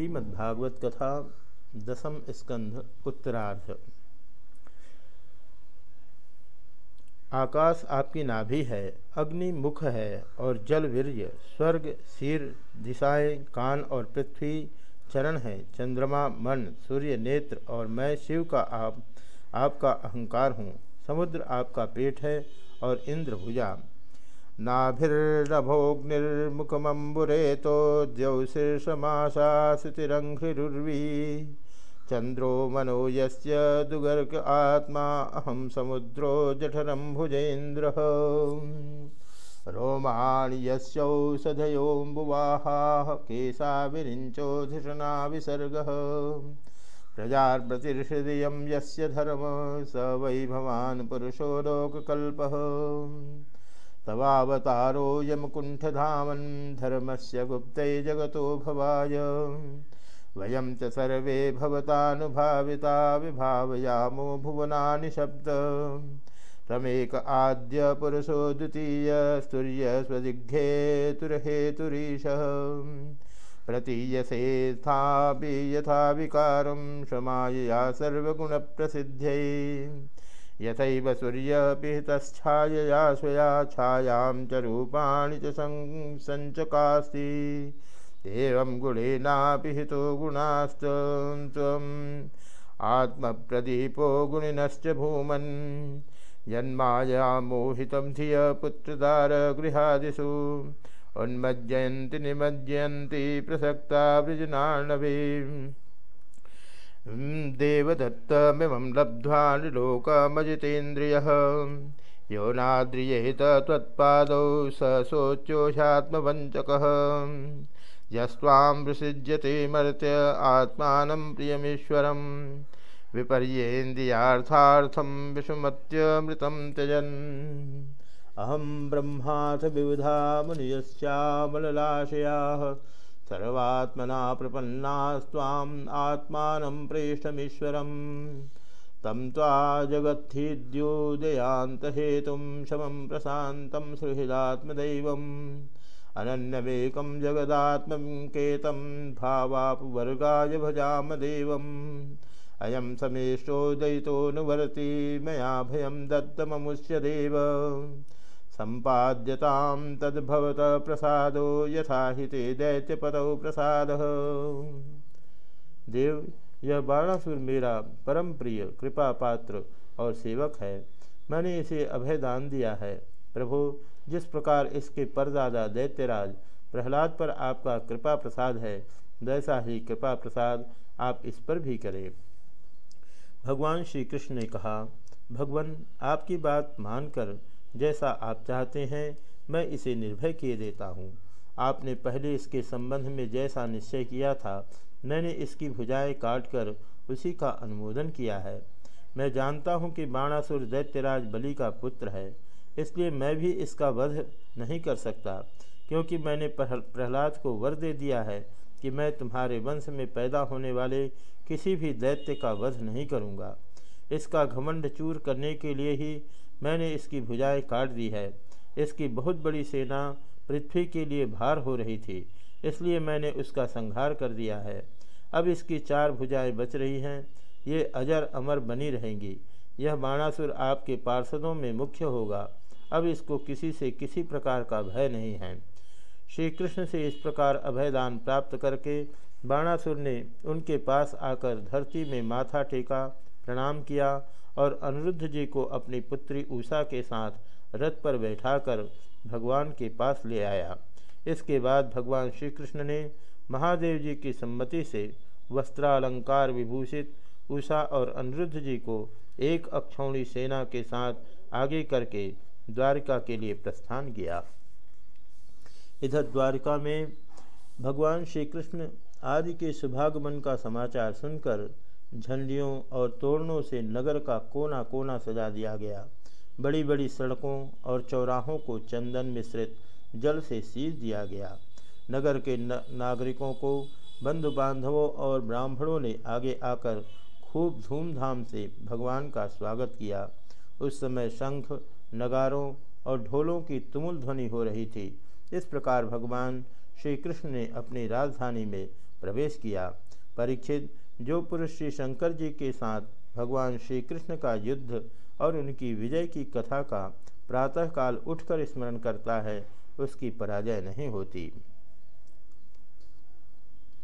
श्रीमद्भागवत कथा दसम स्कंध उत्तरार्ध। आकाश आपकी नाभि है, अग्नि मुख है और जल वीर्य, स्वर्ग, सिर, दिशाएँ, कान और पृथ्वी, चरण है, चंद्रमा, मन, सूर्य, नेत्र और मैं, शिव का आप, आपका अहंकार हूँ, समुद्र आपका पेट है और इंद्र भुजा। नाभिर्नभोग्निर्मुखमम्बुरेतो द्यौशीर्षमाशाश्रुतिरङ्घ्रिरुर्वी। चन्द्रो मनो यस्य दुगर्ग आत्मा, अहं समुद्रो जठरम्भुजेन्द्रः। रोमाणि यस्यौषधयोऽम्बुवाहाः केशा विरिञ्चोधिषणा विसर्गः। प्रजाप्रतिर्हृदयं यस्य धर्म, स वै भवान् पुरुषो लोककल्पः। तवावतारो यमकुण्ठधामन् धर्मस्य गुप्ते जगतो भवाय। वयं च सर्वे भवतानुभाविता विभावयामो भुवनानि शब्द। रमेक आद्य पुरुषो द्वितीय स्तूर्य स्वदिग्धेतुरहेतुरीशः प्रतीयसे स्थापि यथा विकारं, समायया सर्वगुणप्रसिद्ध्यै। यथैव सूर्यपिहितच्छायया स्वया छायां च रूपाणि च सञ्चकास्ति। एवं गुणेनापिहितो गुणास्त्वम् आत्मप्रदीपो गुणिनश्च भूमन्। यन्माया मोहितं धिय पुत्रदारगृहादिषु उन्मज्जयन्ति निमज्जयन्ति प्रसक्ता वृजनार्णवीम् देवदत्तमिमं लब्ध्वा लोकमजितेन्द्रियः यो नाद्रियेत त्वत्पादौ स शोच्योषात्मवञ्चकः यस्त्वां विसृज्यते मर्त्य आत्मानं प्रियमीश्वरं विपर्येन्द्रियार्थार्थं विषुमत्यमृतं त्यजन्। अहं ब्रह्माथ विबुधा मुनियश्चामललाशयाः। सर्वात्मना प्रपन्नास्त्वाम् आत्मानं प्रेष्ठमीश्वरं तं त्वा जगत्थिद्योदयान्तहेतुं शमं प्रशान्तं सुहृदात्मदैवम् अनन्यमेकं जगदात्मकेतं भावापवर्गाय भजाम देवम् अयं समेष्टोदयितोऽनुवर्ति मया भयं दत्तममुष्य देव सम्पाद्यतां तद्भवत प्रसादो यथा हिते दैत्यपदौ प्रसाद। देव, यह बाणासुर मेरा परम प्रिय कृपा पात्र और सेवक है। मैंने इसे अभय दान दिया है। प्रभु, जिस प्रकार इसके परदादा दैत्यराज प्रहलाद पर आपका कृपा प्रसाद है, वैसा ही कृपा प्रसाद आप इस पर भी करें। भगवान श्री कृष्ण ने कहा, भगवान, आपकी बात मानकर जैसा आप चाहते हैं, मैं इसे निर्भय किए देता हूँ। आपने पहले इसके संबंध में जैसा निश्चय किया था, मैंने इसकी भुजाएँ काटकर उसी का अनुमोदन किया है। मैं जानता हूँ कि बाणासुर दैत्यराज बलि का पुत्र है, इसलिए मैं भी इसका वध नहीं कर सकता, क्योंकि मैंने प्रहलाद को वर दे दिया है कि मैं तुम्हारे वंश में पैदा होने वाले किसी भी दैत्य का वध नहीं करूँगा। इसका घमंड चूर करने के लिए ही मैंने इसकी भुजाएँ काट दी है। इसकी बहुत बड़ी सेना पृथ्वी के लिए भार हो रही थी, इसलिए मैंने उसका संहार कर दिया है। अब इसकी चार भुजाएँ बच रही हैं, ये अजर अमर बनी रहेंगी। यह बाणासुर आपके पार्षदों में मुख्य होगा। अब इसको किसी से किसी प्रकार का भय नहीं है। श्री कृष्ण से इस प्रकार अभयदान प्राप्त करके बाणासुर ने उनके पास आकर धरती में माथा टेका प्रणाम किया और अनिरुद्ध जी को अपनी पुत्री उषा के साथ रथ पर बैठाकर भगवान के पास ले आया। इसके बाद भगवान श्री कृष्ण ने महादेव जी की सम्मति से वस्त्रालंकार विभूषित उषा और अनिरुद्ध जी को एक अक्षौणी सेना के साथ आगे करके द्वारिका के लिए प्रस्थान किया। इधर द्वारिका में भगवान श्री कृष्ण आदि के शुभागमन का समाचार सुनकर झंडियों और तोरणों से नगर का कोना कोना सजा दिया गया। बड़ी बड़ी सड़कों और चौराहों को चंदन मिश्रित जल से सींच दिया गया। नगर के न, नागरिकों को बंधु बांधवों और ब्राह्मणों ने आगे आकर खूब धूमधाम से भगवान का स्वागत किया। उस समय शंख नगारों और ढोलों की तुमुल ध्वनि हो रही थी। इस प्रकार भगवान श्री कृष्ण ने अपनी राजधानी में प्रवेश किया। परीक्षित जो पुरुष श्री शंकर जी के साथ भगवान श्री कृष्ण का युद्ध और उनकी विजय की कथा का प्रातःकाल उठकर स्मरण करता है, उसकी पराजय नहीं होती।